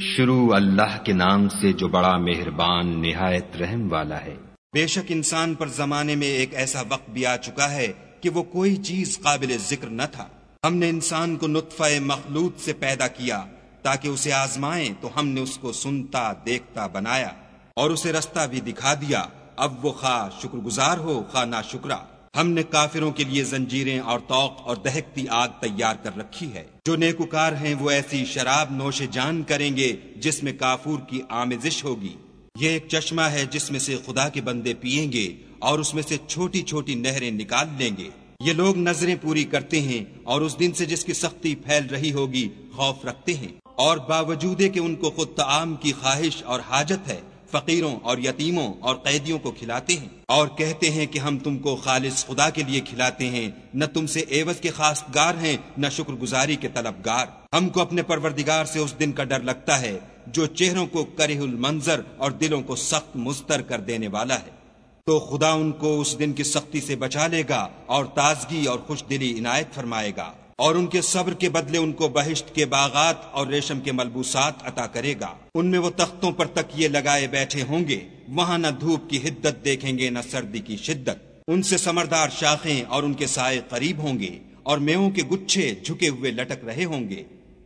شروع اللہ کے نام سے جو بڑا مہربان نہایت رحم والا ہے۔ بے شک انسان پر زمانے میں ایک ایسا وقت بھی آ چکا ہے کہ وہ کوئی چیز قابل ذکر نہ تھا۔ ہم نے انسان کو نطفہ مخلوط سے پیدا کیا تاکہ اسے آزمائیں تو ہم نے اس کو سنتا دیکھتا بنایا اور اسے رستہ بھی دکھا دیا۔ اب وہ خواہ شکر گزار ہو، خواہ نہ شکرا ہم نے کافروں کے لیے زنجیریں اور توق اور دہکتی آگ تیار کر رکھی ہے۔ جو نیکوکار ہیں وہ ایسی شراب نوش جان کریں گے جس میں کافور کی آمیزش ہوگی۔ یہ ایک چشمہ ہے جس میں سے خدا کے بندے پیئیں گے اور اس میں سے چھوٹی چھوٹی نہریں نکال لیں گے۔ یہ لوگ نظریں پوری کرتے ہیں اور اس دن سے جس کی سختی پھیل رہی ہوگی خوف رکھتے ہیں۔ اور باوجود کہ ان کو خود تعام کی خواہش اور حاجت ہے فقیروں اور یتیموں اور قیدیوں کو کھلاتے ہیں اور کہتے ہیں کہ ہم تم کو خالص خدا کے لیے کھلاتے ہیں، نہ تم سے ایوز کے خاص گار ہیں، نہ شکر گزاری کے طلبگار ہم کو اپنے پروردگار سے اس دن کا ڈر لگتا ہے، جو چہروں کو کرہ المنظر اور دلوں کو سخت مستر کر دینے والا ہے۔ تو خدا ان کو اس دن کی سختی سے بچا لے گا اور تازگی اور خوش دلی عنایت فرمائے گا۔ اور ان کے صبر کے بدلے ان کو بہشت کے باغات اور ریشم کے ملبوسات عطا کرے گا۔ ان میں وہ تختوں پر تک یہ لگائے بیٹھے ہوں گے، وہاں نہ دھوپ کی حدت دیکھیں گے، نہ سردی کی شدت۔ ان سے سمردار شاخیں اور ان کے سائے قریب ہوں گے اور میووں کے گچھے جھکے ہوئے لٹک رہے ہوں گے۔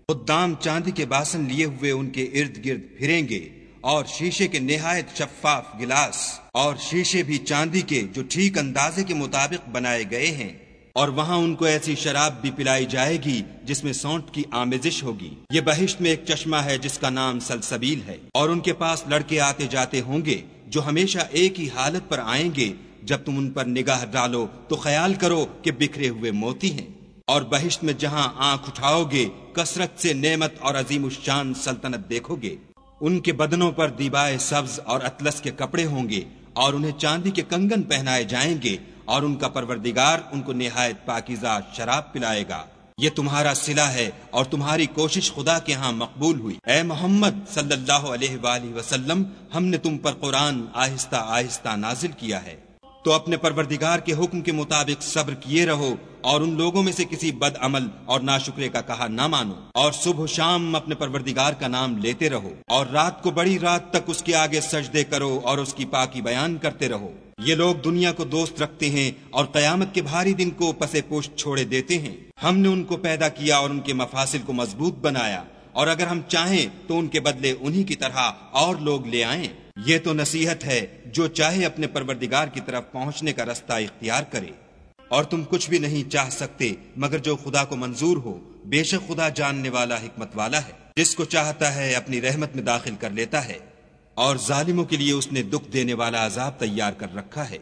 خدام چاندی کے باسن لیے ہوئے ان کے ارد گرد پھریں گے اور شیشے کے نہایت شفاف گلاس اور شیشے بھی چاندی کے جو ٹھیک اندازے کے مطابق بنائے گئے ہیں۔ اور وہاں ان کو ایسی شراب بھی پلائی جائے گی جس میں سونٹ کی آمیزش ہوگی۔ یہ بہشت میں ایک چشمہ ہے جس کا نام سلسبیل ہے۔ اور ان کے پاس لڑکے آتے جاتے ہوں گے جو ہمیشہ ایک ہی حالت پر آئیں گے۔ جب تم ان پر نگاہ ڈالو تو خیال کرو کہ بکھرے ہوئے موتی ہیں۔ اور بہشت میں جہاں آنکھ اٹھاؤ گے، کثرت سے نعمت اور عظیم الشان سلطنت دیکھو گے۔ ان کے بدنوں پر دیبائے سبز اور اطلس کے کپڑے ہوں گے اور انہیں چاندی کے کنگن پہنائے جائیں گے۔ اور ان کا پروردگار ان کو نہایت پاکیزہ شراب پلائے گا۔ یہ تمہارا سلا ہے اور تمہاری کوشش خدا کے ہاں مقبول ہوئی۔ اے محمد صلی اللہ علیہ وآلہ وسلم، ہم نے تم پر قرآن آہستہ آہستہ نازل کیا ہے۔ تو اپنے پروردگار کے حکم کے مطابق صبر کیے رہو اور ان لوگوں میں سے کسی بد عمل اور ناشکرے کا کہا نہ مانو۔ اور صبح شام اپنے پروردگار کا نام لیتے رہو اور رات کو بڑی رات تک اس کے آگے سجدے کرو اور اس کی پاکی بیان کرتے رہو۔ یہ لوگ دنیا کو دوست رکھتے ہیں اور قیامت کے بھاری دن کو پسے پوشت چھوڑے دیتے ہیں۔ ہم نے ان کو پیدا کیا اور ان کے مفاصل کو مضبوط بنایا۔ اور اگر ہم چاہیں تو ان کے بدلے انہی کی طرح اور لوگ لے آئیں۔ یہ تو نصیحت ہے جو چاہے اپنے پروردگار کی طرف پہنچنے کا رستہ اختیار کرے۔ اور تم کچھ بھی نہیں چاہ سکتے، مگر جو خدا کو منظور ہو، بے شک خدا جاننے والا، حکمت والا ہے۔ جس کو چاہتا ہے اپنی رحمت میں داخل کر لیتا ہے۔ اور ظالموں کے لیے اس نے دکھ دینے والا عذاب تیار کر رکھا ہے۔